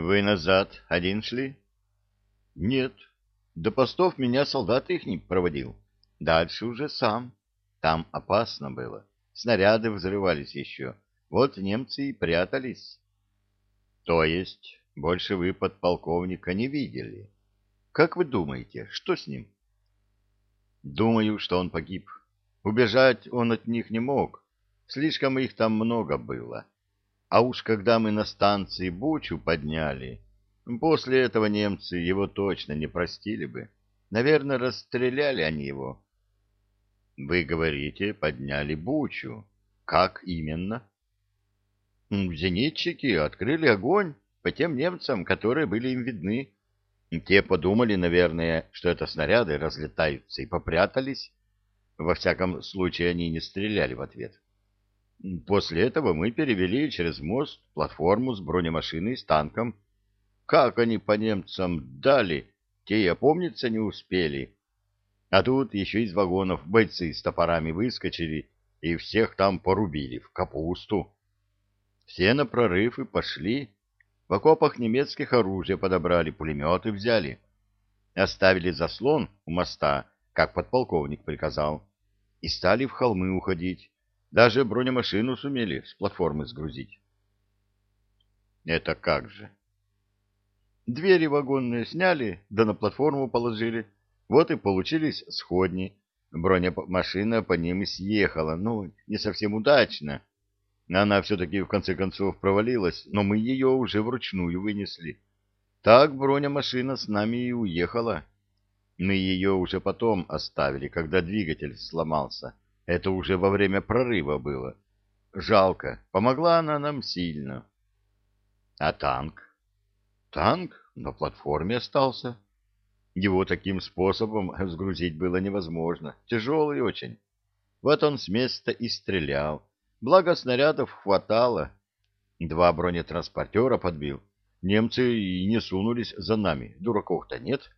Вы назад один шли? Нет. До постов меня солдат их не проводил. Дальше уже сам. Там опасно было. Снаряды взрывались еще. Вот немцы и прятались. То есть, больше вы подполковника не видели? Как вы думаете, что с ним? Думаю, что он погиб. Убежать он от них не мог. Слишком их там много было. А уж когда мы на станции Бучу подняли, после этого немцы его точно не простили бы. Наверное, расстреляли они его. Вы говорите, подняли Бучу. Как именно? Зенитчики открыли огонь по тем немцам, которые были им видны. Те подумали, наверное, что это снаряды разлетаются, и попрятались. Во всяком случае, они не стреляли в ответ. После этого мы перевели через мост платформу с бронемашиной с танком. Как они по немцам дали, те и опомниться не успели. А тут еще из вагонов бойцы с топорами выскочили и всех там порубили в капусту. Все на прорыв и пошли. В окопах немецких оружия подобрали, пулеметы взяли. Оставили заслон у моста, как подполковник приказал, и стали в холмы уходить даже бронемашину сумели с платформы сгрузить. Это как же? Двери вагонные сняли, да на платформу положили. Вот и получились сходни. Бронемашина по ним и съехала. Ну, не совсем удачно. Она все-таки в конце концов провалилась, но мы ее уже вручную вынесли. Так бронемашина с нами и уехала. Мы ее уже потом оставили, когда двигатель сломался. Это уже во время прорыва было. Жалко, помогла она нам сильно. А танк? Танк на платформе остался. Его таким способом сгрузить было невозможно. Тяжелый очень. Вот он с места и стрелял. Благо снарядов хватало. Два бронетранспортера подбил. Немцы и не сунулись за нами. Дураков-то нет.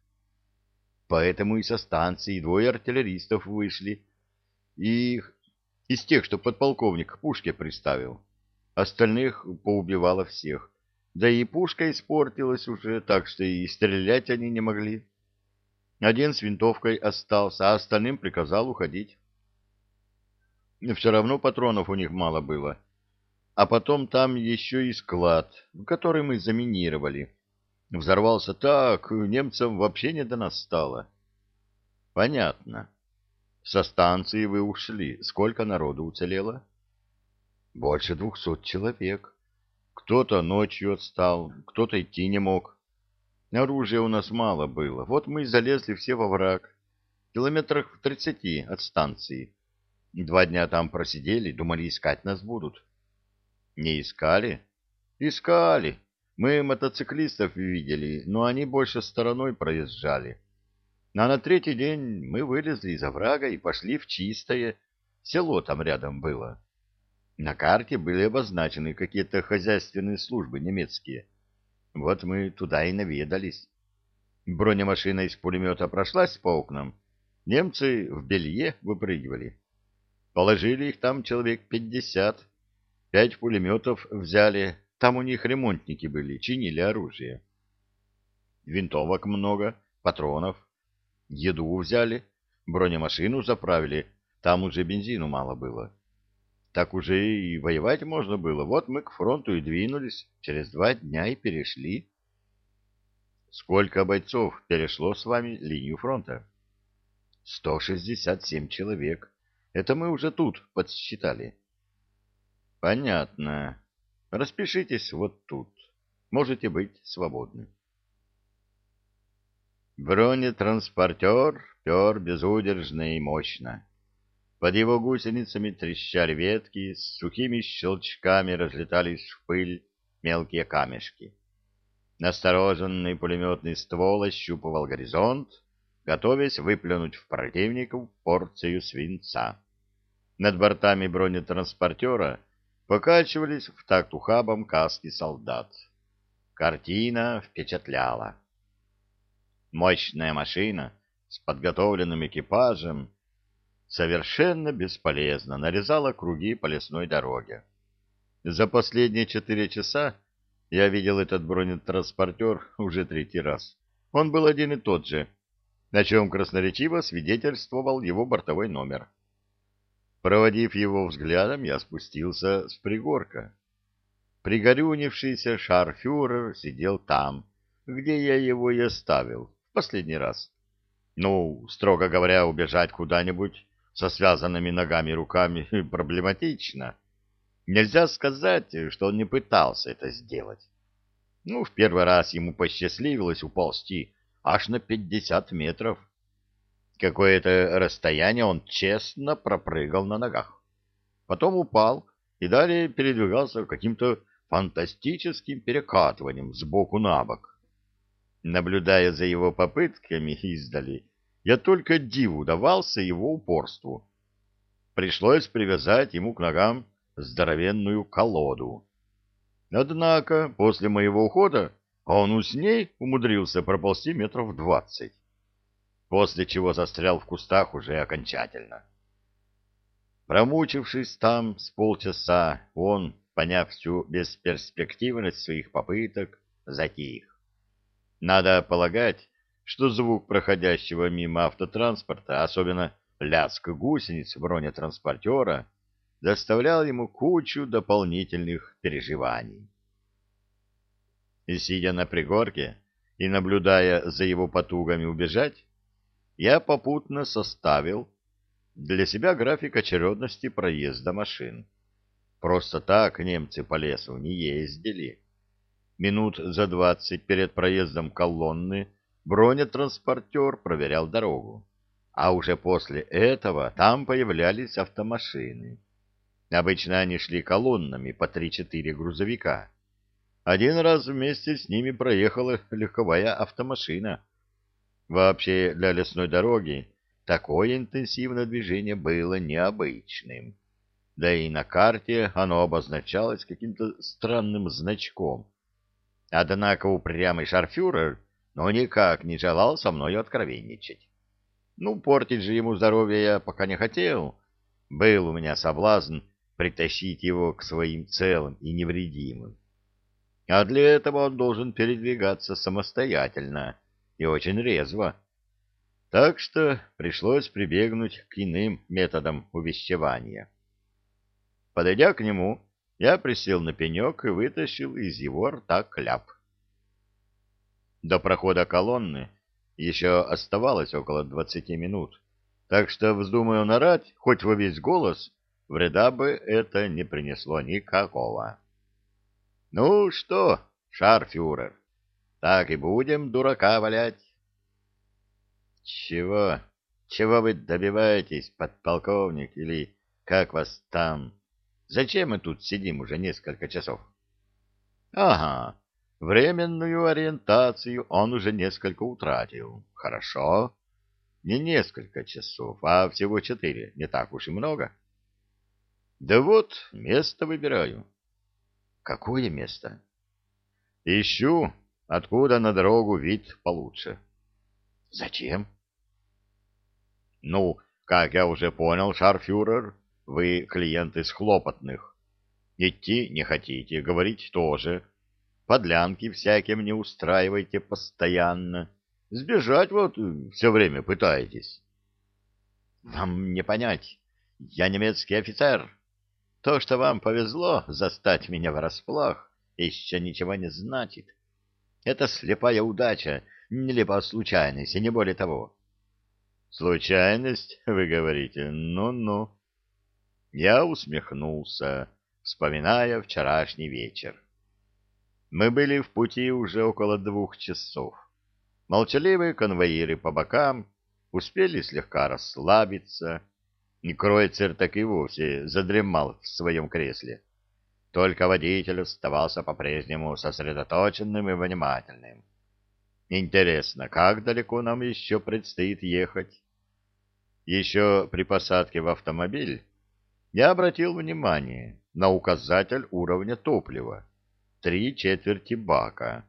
Поэтому и со станции двое артиллеристов вышли и из тех, что подполковник к пушке приставил. Остальных поубивало всех. Да и пушка испортилась уже, так что и стрелять они не могли. Один с винтовкой остался, а остальным приказал уходить. Все равно патронов у них мало было. А потом там еще и склад, который мы заминировали. Взорвался так, немцам вообще не до нас стало. Понятно. Со станции вы ушли. Сколько народу уцелело? Больше двухсот человек. Кто-то ночью отстал, кто-то идти не мог. Оружия у нас мало было. Вот мы и залезли все во враг. Километрах в тридцати от станции. Два дня там просидели, думали, искать нас будут. Не искали? Искали. Мы мотоциклистов видели, но они больше стороной проезжали. А на третий день мы вылезли из оврага и пошли в чистое. Село там рядом было. На карте были обозначены какие-то хозяйственные службы немецкие. Вот мы туда и наведались. Бронемашина из пулемета прошлась по окнам. Немцы в белье выпрыгивали. Положили их там человек пятьдесят. Пять пулеметов взяли. Там у них ремонтники были, чинили оружие. Винтовок много, патронов. Еду взяли, бронемашину заправили, там уже бензину мало было. Так уже и воевать можно было. Вот мы к фронту и двинулись, через два дня и перешли. Сколько бойцов перешло с вами линию фронта? Сто шестьдесят семь человек. Это мы уже тут подсчитали. Понятно. Распишитесь вот тут. Можете быть свободны. Бронетранспортер пер безудержно и мощно. Под его гусеницами трещали ветки, с сухими щелчками разлетались в пыль мелкие камешки. Настороженный пулеметный ствол ощупывал горизонт, готовясь выплюнуть в противников порцию свинца. Над бортами бронетранспортера покачивались в такт ухабом каски солдат. Картина впечатляла. Мощная машина с подготовленным экипажем совершенно бесполезно нарезала круги по лесной дороге. За последние четыре часа Я видел этот бронетранспортер уже третий раз. Он был один и тот же, на чем красноречиво свидетельствовал его бортовой номер. Проводив его взглядом, я спустился с пригорка. Пригорюнившийся шарфюрер сидел там, где я его и оставил последний раз. Ну, строго говоря, убежать куда-нибудь со связанными ногами и руками проблематично. Нельзя сказать, что он не пытался это сделать. Ну, в первый раз ему посчастливилось уползти аж на пятьдесят метров. Какое-то расстояние он честно пропрыгал на ногах. Потом упал и далее передвигался каким-то фантастическим перекатыванием сбоку на бок. Наблюдая за его попытками издали, я только диву давался его упорству. Пришлось привязать ему к ногам здоровенную колоду. Однако после моего ухода он с ней умудрился проползти метров двадцать, после чего застрял в кустах уже окончательно. Промучившись там с полчаса, он, поняв всю бесперспективность своих попыток, затих. Надо полагать, что звук проходящего мимо автотранспорта, особенно лязг гусениц бронетранспортера, доставлял ему кучу дополнительных переживаний. И сидя на пригорке и наблюдая за его потугами убежать, я попутно составил для себя график очередности проезда машин. Просто так немцы по лесу не ездили. Минут за двадцать перед проездом колонны бронетранспортер проверял дорогу, а уже после этого там появлялись автомашины. Обычно они шли колоннами по три-четыре грузовика. Один раз вместе с ними проехала легковая автомашина. Вообще для лесной дороги такое интенсивное движение было необычным. Да и на карте оно обозначалось каким-то странным значком. Однако упрямый шарфюрер но никак не желал со мной откровенничать. Ну, портить же ему здоровье я пока не хотел. Был у меня соблазн притащить его к своим целым и невредимым. А для этого он должен передвигаться самостоятельно и очень резво. Так что пришлось прибегнуть к иным методам увещевания. Подойдя к нему, я присел на пенек и вытащил из его рта кляп. До прохода колонны еще оставалось около двадцати минут, так что, вздумаю нарать, хоть во весь голос, вреда бы это не принесло никакого. — Ну что, шарфюрер, так и будем дурака валять? — Чего? Чего вы добиваетесь, подполковник, или как вас там? Зачем мы тут сидим уже несколько часов? — Ага, Временную ориентацию он уже несколько утратил. Хорошо. Не несколько часов, а всего четыре. Не так уж и много. Да вот, место выбираю. Какое место? Ищу, откуда на дорогу вид получше. Зачем? Ну, как я уже понял, шарфюрер, вы клиент из хлопотных. Идти не хотите, говорить тоже подлянки всяким не устраивайте постоянно. Сбежать вот все время пытаетесь. Вам не понять, я немецкий офицер. То, что вам повезло застать меня врасплох, еще ничего не значит. Это слепая удача, нелепая случайность, и не более того. Случайность, вы говорите? Ну-ну. Я усмехнулся, вспоминая вчерашний вечер. Мы были в пути уже около двух часов. Молчаливые конвоиры по бокам успели слегка расслабиться, и Кройцер так и вовсе задремал в своем кресле. Только водитель оставался по-прежнему сосредоточенным и внимательным. Интересно, как далеко нам еще предстоит ехать? Еще при посадке в автомобиль я обратил внимание на указатель уровня топлива три четверти бака.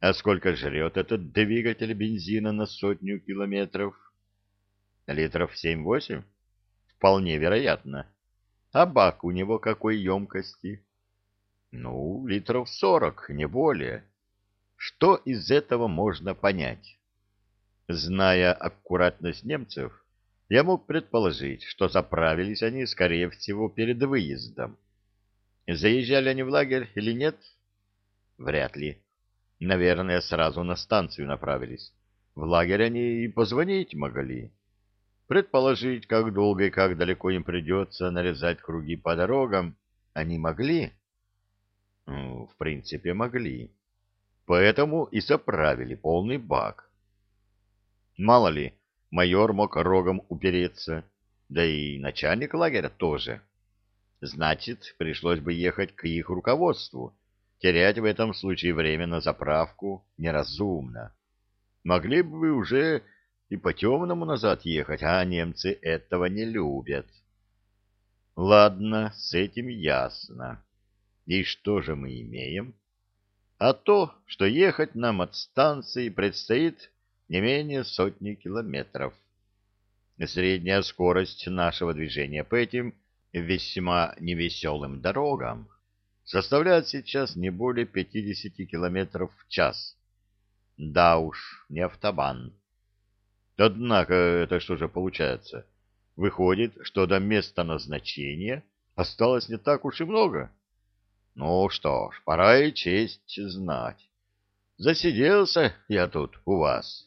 А сколько жрет этот двигатель бензина на сотню километров? Литров семь-восемь? Вполне вероятно. А бак у него какой емкости? Ну, литров сорок, не более. Что из этого можно понять? Зная аккуратность немцев, я мог предположить, что заправились они, скорее всего, перед выездом. Заезжали они в лагерь или нет? Вряд ли. Наверное, сразу на станцию направились. В лагерь они и позвонить могли. Предположить, как долго и как далеко им придется нарезать круги по дорогам, они могли? Ну, в принципе, могли. Поэтому и заправили полный бак. Мало ли, майор мог рогом упереться, да и начальник лагеря тоже. Значит, пришлось бы ехать к их руководству. Терять в этом случае время на заправку неразумно. Могли бы уже и по темному назад ехать, а немцы этого не любят. Ладно, с этим ясно. И что же мы имеем? А то, что ехать нам от станции предстоит не менее сотни километров. Средняя скорость нашего движения по этим весьма невеселым дорогам составляет сейчас не более 50 километров в час. Да уж, не автобан. Однако это что же получается? Выходит, что до места назначения осталось не так уж и много. Ну что ж, пора и честь знать. Засиделся я тут у вас.